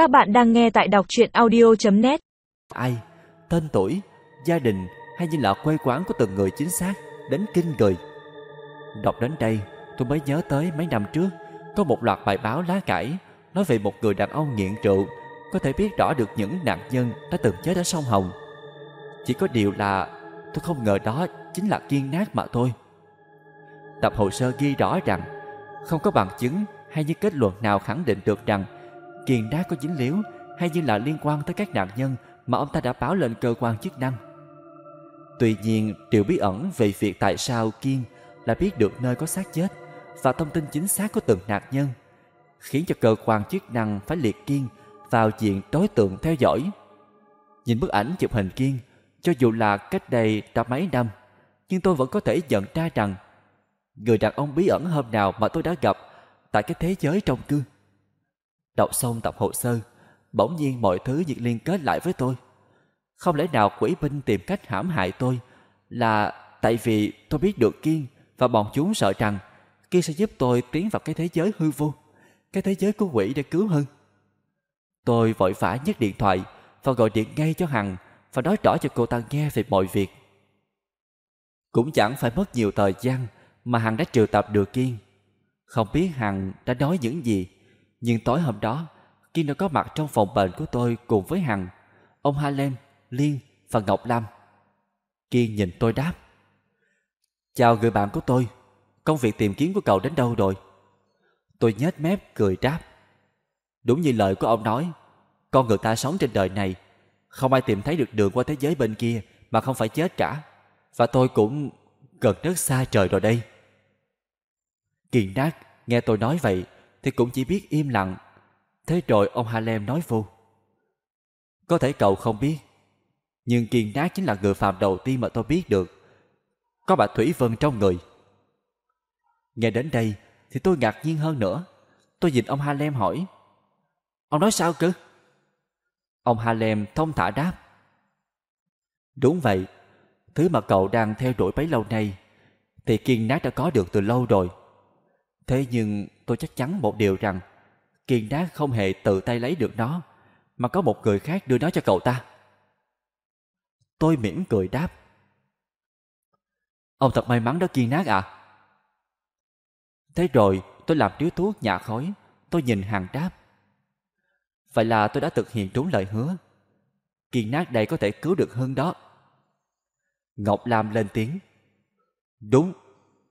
Các bạn đang nghe tại đọc truyện audio.net Ai, tên tuổi, gia đình hay như là quê quán của từng người chính xác đến kinh người. Đọc đến đây, tôi mới nhớ tới mấy năm trước có một loạt bài báo lá cải nói về một người đàn ông nghiện rượu có thể biết rõ được những nạn nhân đã từng chết ở sông Hồng. Chỉ có điều là tôi không ngờ đó chính là Kiên Nát mà thôi. Tập hồ sơ ghi rõ rằng không có bằng chứng hay như kết luận nào khẳng định được rằng Kiên đá có dính liếu hay như là liên quan tới các nạn nhân mà ông ta đã báo lên cơ quan chức năng. Tuy nhiên, điều bí ẩn về việc tại sao Kiên là biết được nơi có xác chết và thông tin chính xác của từng nạn nhân, khiến cho cơ quan chức năng phải liệt Kiên vào diện đối tượng theo dõi. Nhìn bức ảnh chụp hình Kiên, cho dù là cách đây đã mấy năm, nhưng tôi vẫn có thể nhận ra rằng người đàn ông bí ẩn hôm nào mà tôi đã gặp tại cái thế giới trong cư. Đọc xong tập hồ sơ, bỗng nhiên mọi thứ việc liên kết lại với tôi. Không lẽ nào quỷ binh tìm cách hãm hại tôi là tại vì tôi biết được Kiên và bọn chúng sợ rằng Kiên sẽ giúp tôi tiến vào cái thế giới hư vô, cái thế giới của quỷ để cứu Hưng. Tôi vội vã nhấc điện thoại và gọi điện ngay cho Hằng và nói rõ cho cô ta nghe về mọi việc. Cũng chẳng phải mất nhiều thời gian mà Hằng đã triệu tập được Kiên. Không biết Hằng đã nói những gì, nhưng tối hôm đó, Kiên đã có mặt trong phòng bệnh của tôi cùng với Hằng, ông Halem, Liên và Ngọc Lam. Kiên nhìn tôi đáp. Chào người bạn của tôi, công việc tìm kiếm của cậu đến đâu rồi? Tôi nhếch mép cười đáp. Đúng như lời của ông nói, con người ta sống trên đời này, không ai tìm thấy được đường qua thế giới bên kia mà không phải chết cả. Và tôi cũng gần rất xa trời rồi đây. Kiên nát nghe tôi nói vậy thì cũng chỉ biết im lặng. Thế rồi ông Halem nói vô. Có thể cậu không biết, nhưng Kiền nát chính là người phàm đầu tiên mà tôi biết được. Có bà Thủy Vân trong người. Nghe đến đây thì tôi ngạc nhiên hơn nữa. Tôi nhìn ông Halem hỏi. Ông nói sao cơ? Ông Halem thông thả đáp. Đúng vậy, thứ mà cậu đang theo đuổi bấy lâu nay thì Kiên Nát đã có được từ lâu rồi. Thế nhưng tôi chắc chắn một điều rằng Kiên Nát không hề tự tay lấy được nó, mà có một người khác đưa nó cho cậu ta. Tôi mỉm cười đáp. Ông thật may mắn đó Kiên Nát à? Thế rồi tôi làm điếu thuốc nhả khói, Tôi nhìn hàng đáp Vậy là tôi đã thực hiện đúng lời hứa Kiên nát đây có thể cứu được hơn đó Ngọc Lam lên tiếng Đúng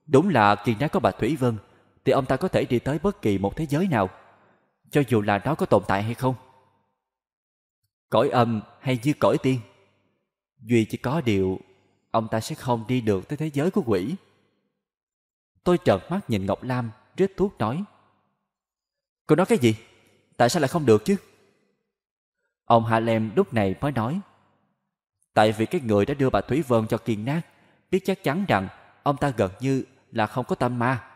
Đúng là kiên nát có bà Thủy Vân thì ông ta có thể đi tới bất kỳ một thế giới nào, Cho dù là nó có tồn tại hay không Cõi âm hay như cõi tiên, Duy chỉ có điều Ông ta sẽ không đi được tới thế giới của quỷ Tôi trợn mắt nhìn Ngọc Lam, Rít thuốc nói, Cô nói cái gì? Tại sao lại không được chứ? Ông Hà Lem lúc này mới nói, Tại vì cái người đã đưa bà Thủy Vân cho kiên nát, Biết chắc chắn rằng Ông ta gần như là không có tâm ma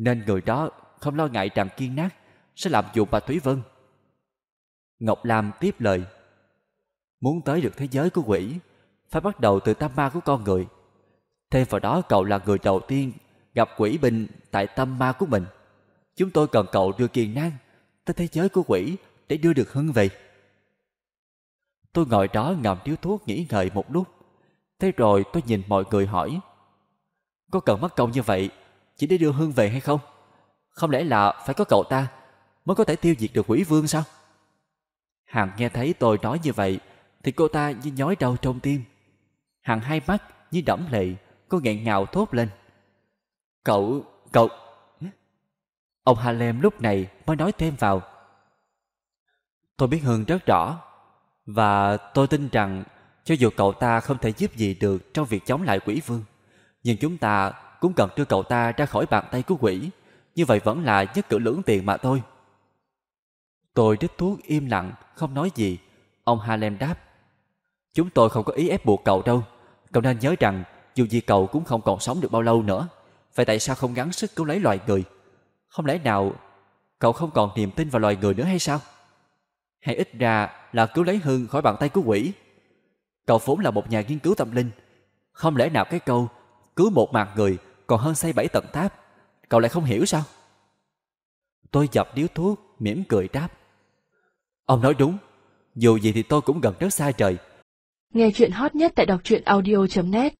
nên người đó không lo ngại rằng kiên nát, Sẽ làm dụng bà thúy Vân. Ngọc Lam tiếp lời, Muốn tới được thế giới của quỷ, Phải bắt đầu từ tâm ma của con người. Thêm vào đó, cậu là người đầu tiên Gặp quỷ binh tại tâm ma của mình. Chúng tôi cần cậu đưa kiền nan Tới thế giới của quỷ Để đưa được Hưng về. Tôi ngồi đó ngậm điếu thuốc nghĩ ngợi một lúc. Thế rồi tôi nhìn mọi người hỏi, Có cần mất công như vậy chỉ để đưa hương về hay không? Không lẽ là phải có cậu ta Mới có thể tiêu diệt được quỷ vương sao? Hằng nghe thấy tôi nói như vậy Thì cô ta như nhói đau trong tim. Hằng hai mắt như đẫm lệ Cô nghẹn ngào thốt lên. Cậu, cậu Ông Halem lúc này mới nói thêm vào. Tôi biết hương rất rõ Và tôi tin rằng Cho dù cậu ta không thể giúp gì được Trong việc chống lại quỷ vương Nhưng chúng ta cũng cần đưa cậu ta ra khỏi bàn tay của quỷ. Như vậy vẫn là nhất cử lưỡng tiền mà thôi. Tôi đích thuốc im lặng, Không nói gì. Ông Harlem đáp, Chúng tôi không có ý ép buộc cậu đâu. Cậu nên nhớ rằng, Dù gì cậu cũng không còn sống được bao lâu nữa. Vậy tại sao không gắng sức cứu lấy loài người? Không lẽ nào Cậu không còn niềm tin vào loài người nữa hay sao? Hay ít ra là cứu lấy Hương khỏi bàn tay của quỷ? Cậu vốn là một nhà nghiên cứu tâm linh. Không lẽ nào cái câu, Cứu một mạng người còn hơn xây bảy tầng tháp Cậu lại không hiểu sao? Tôi dập điếu thuốc mỉm cười đáp. Ông nói đúng, dù gì thì tôi cũng gần rất xa trời. Nghe chuyện hot nhất tại đọc truyện audio.net